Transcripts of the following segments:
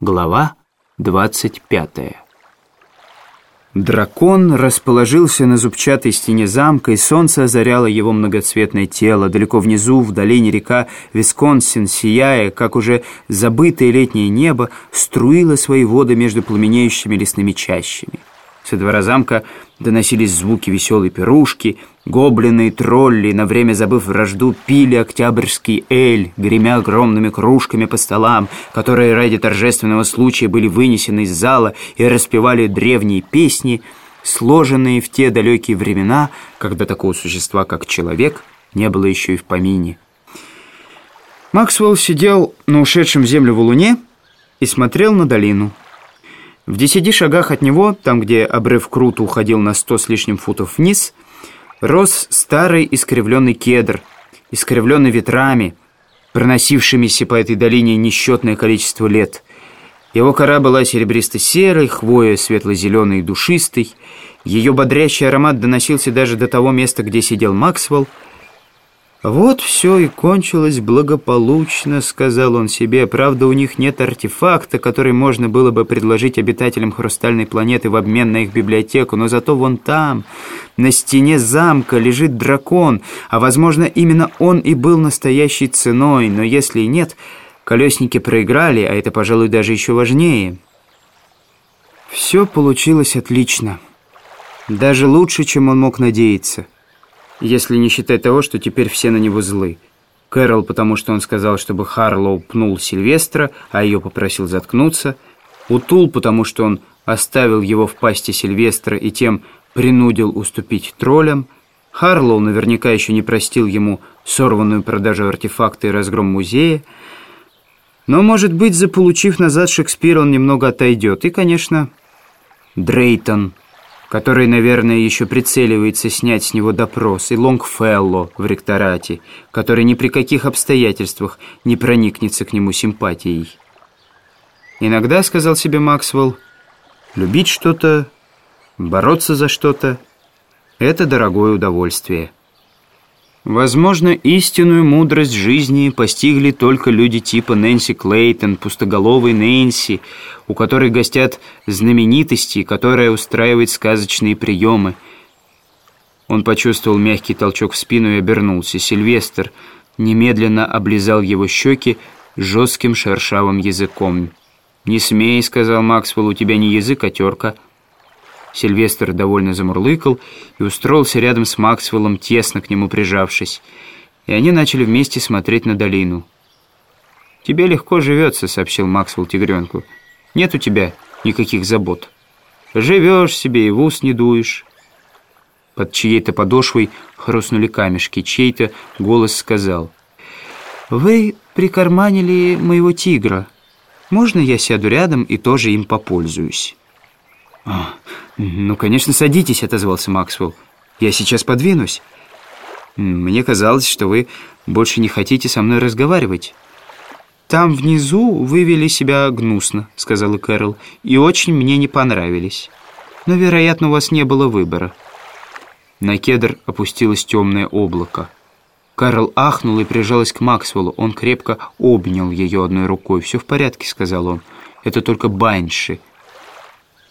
Глава 25 Дракон расположился на зубчатой стене замка, и солнце озаряло его многоцветное тело. Далеко внизу, в долине река Висконсин, сияя, как уже забытое летнее небо, струила свои воды между пламенеющими лесными чащами. Со двора замка доносились звуки веселой пирушки, гоблины и тролли, на время забыв вражду, пили октябрьский эль, гремя огромными кружками по столам, которые ради торжественного случая были вынесены из зала и распевали древние песни, сложенные в те далекие времена, когда такого существа, как человек, не было еще и в помине. Максвелл сидел на ушедшем в землю валуне и смотрел на долину. В десяти шагах от него, там, где обрыв круто уходил на сто с лишним футов вниз, рос старый искривленный кедр, искривленный ветрами, проносившимися по этой долине несчетное количество лет. Его кора была серебристо-серой, хвоя светло-зеленой и душистой. Ее бодрящий аромат доносился даже до того места, где сидел Максвелл, «Вот все и кончилось благополучно», — сказал он себе. «Правда, у них нет артефакта, который можно было бы предложить обитателям Хрустальной планеты в обмен на их библиотеку, но зато вон там, на стене замка, лежит дракон, а, возможно, именно он и был настоящей ценой, но если и нет, колесники проиграли, а это, пожалуй, даже еще важнее». Все получилось отлично. Даже лучше, чем он мог надеяться если не считать того, что теперь все на него злы. Кэрол, потому что он сказал, чтобы Харлоу пнул Сильвестра, а ее попросил заткнуться. Утул, потому что он оставил его в пасти Сильвестра и тем принудил уступить троллям. Харлоу наверняка еще не простил ему сорванную продажу артефакта и разгром музея. Но, может быть, заполучив назад Шекспира, он немного отойдет. И, конечно, Дрейтон – который, наверное, еще прицеливается снять с него допрос, и Лонгфелло в ректорате, который ни при каких обстоятельствах не проникнется к нему симпатией. Иногда, сказал себе Максвелл, любить что-то, бороться за что-то — это дорогое удовольствие. Возможно, истинную мудрость жизни постигли только люди типа Нэнси Клейтон, пустоголовой Нэнси, у которой гостят знаменитости, которая устраивает сказочные приемы. Он почувствовал мягкий толчок в спину и обернулся. Сильвестр немедленно облизал его щеки жестким шершавым языком. «Не смей», — сказал Максвелл, — «у тебя не язык, а терка». Сильвестр довольно замурлыкал и устроился рядом с Максвеллом, тесно к нему прижавшись. И они начали вместе смотреть на долину. «Тебе легко живется», — сообщил Максвелл тигренку. «Нет у тебя никаких забот. Живешь себе и в ус не дуешь». Под чьей-то подошвой хрустнули камешки. Чей-то голос сказал. «Вы прикарманили моего тигра. Можно я сяду рядом и тоже им попользуюсь?» «А, «Ну, конечно, садитесь», — отозвался Максвелл. «Я сейчас подвинусь. Мне казалось, что вы больше не хотите со мной разговаривать». «Там внизу вы вели себя гнусно», — сказала Кэрол, «и очень мне не понравились. Но, вероятно, у вас не было выбора». На кедр опустилось темное облако. Карл ахнул и прижалась к Максвеллу. Он крепко обнял ее одной рукой. «Все в порядке», — сказал он. «Это только баньши.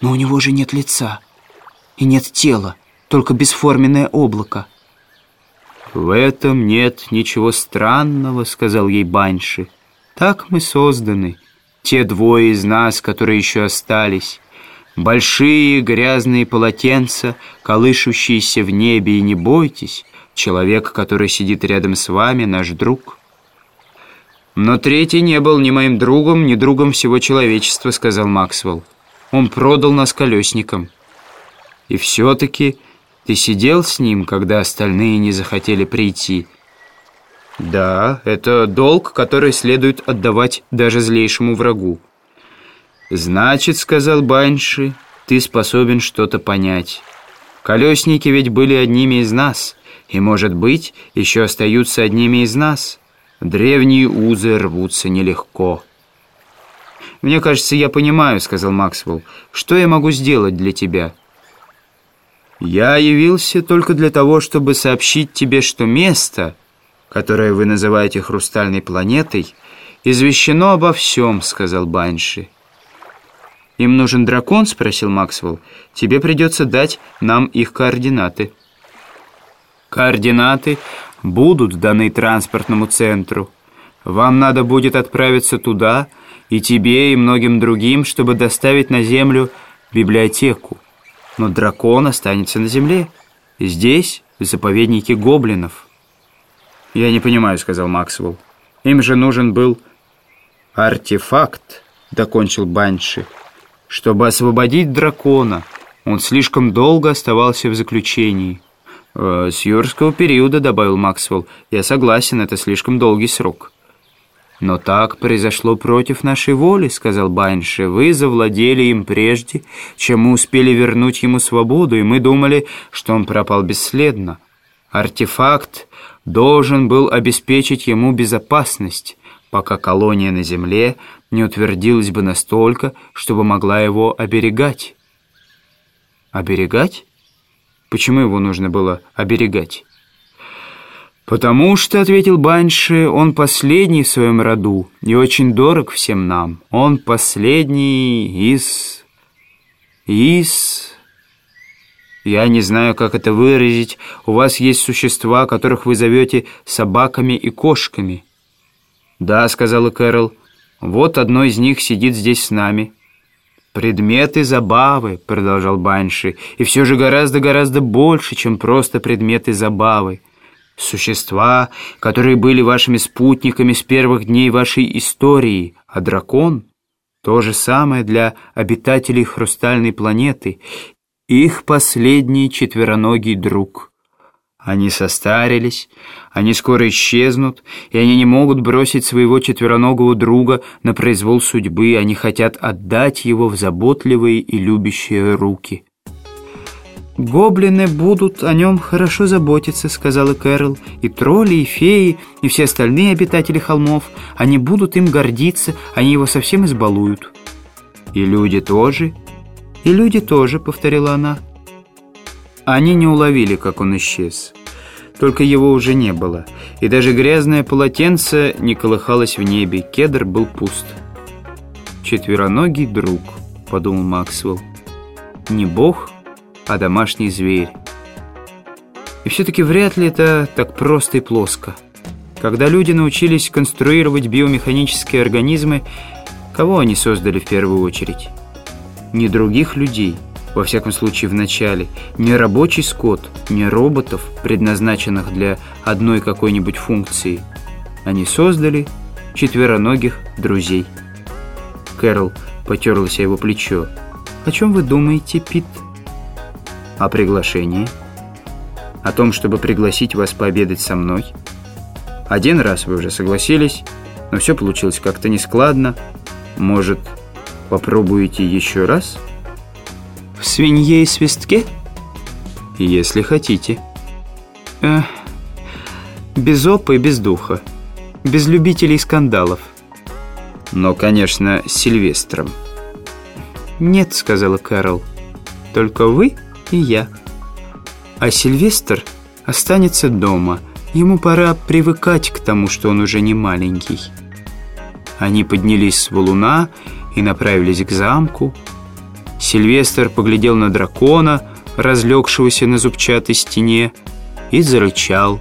Но у него же нет лица и нет тела, только бесформенное облако. «В этом нет ничего странного», — сказал ей Банши. «Так мы созданы, те двое из нас, которые еще остались. Большие грязные полотенца, колышущиеся в небе, и не бойтесь, человек, который сидит рядом с вами, наш друг». «Но третий не был ни моим другом, ни другом всего человечества», — сказал Максвелл. Он продал нас колесникам. И все-таки ты сидел с ним, когда остальные не захотели прийти. Да, это долг, который следует отдавать даже злейшему врагу. Значит, сказал Банши, ты способен что-то понять. Колесники ведь были одними из нас, и, может быть, еще остаются одними из нас. Древние узы рвутся нелегко. «Мне кажется, я понимаю», — сказал Максвелл. «Что я могу сделать для тебя?» «Я явился только для того, чтобы сообщить тебе, что место, которое вы называете хрустальной планетой, извещено обо всем», — сказал Банши. «Им нужен дракон?» — спросил Максвелл. «Тебе придется дать нам их координаты». «Координаты будут даны транспортному центру. Вам надо будет отправиться туда, и тебе, и многим другим, чтобы доставить на Землю библиотеку. Но дракон останется на Земле, здесь, в заповеднике гоблинов». «Я не понимаю», — сказал Максвелл. «Им же нужен был артефакт», — докончил Банши чтобы освободить дракона. Он слишком долго оставался в заключении. «Э, «С юрского периода», — добавил Максвелл. «Я согласен, это слишком долгий срок». «Но так произошло против нашей воли», — сказал Байнши. «Вы завладели им прежде, чем мы успели вернуть ему свободу, и мы думали, что он пропал бесследно. Артефакт должен был обеспечить ему безопасность, пока колония на земле не утвердилась бы настолько, чтобы могла его оберегать. Оберегать? Почему его нужно было оберегать? «Потому что, — ответил Банши, — он последний в своем роду и очень дорог всем нам. Он последний из... из... Я не знаю, как это выразить. У вас есть существа, которых вы зовете собаками и кошками». «Да», — сказала Кэрол, — вот одно из них сидит здесь с нами». «Предметы забавы», — продолжал Банши, «и все же гораздо-гораздо больше, чем просто предметы забавы. Существа, которые были вашими спутниками с первых дней вашей истории, а дракон — то же самое для обитателей хрустальной планеты, их последний четвероногий друг». Они состарились, они скоро исчезнут, и они не могут бросить своего четвероногого друга на произвол судьбы, они хотят отдать его в заботливые и любящие руки. «Гоблины будут о нем хорошо заботиться», — сказала Кэрол. «И тролли, и феи, и все остальные обитатели холмов. Они будут им гордиться, они его совсем избалуют». «И люди тоже?» «И люди тоже», — повторила она. Они не уловили, как он исчез. Только его уже не было. И даже грязное полотенце не колыхалось в небе. Кедр был пуст. «Четвероногий друг», — подумал Максвелл. «Не бог, а домашний зверь». И все-таки вряд ли это так просто и плоско. Когда люди научились конструировать биомеханические организмы, кого они создали в первую очередь? Не других людей — во всяком случае в начале, не рабочий скот, не роботов, предназначенных для одной какой-нибудь функции. Они создали четвероногих друзей. Кэрол потерлась о его плечо. «О чем вы думаете, Пит?» «О приглашении. О том, чтобы пригласить вас пообедать со мной. Один раз вы уже согласились, но все получилось как-то нескладно. Может, попробуете еще раз?» В свинье и свистке? Если хотите. Эх, без опа и без духа. Без любителей скандалов. Но, конечно, с Сильвестром. «Нет», — сказала Кэрол. «Только вы и я. А Сильвестр останется дома. Ему пора привыкать к тому, что он уже не маленький». Они поднялись с валуна и направились к замку. Сильвестр поглядел на дракона, разлегшегося на зубчатой стене, и зарычал.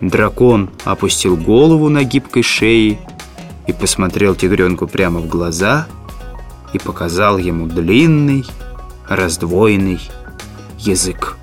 Дракон опустил голову на гибкой шее и посмотрел тигренку прямо в глаза и показал ему длинный, раздвоенный язык.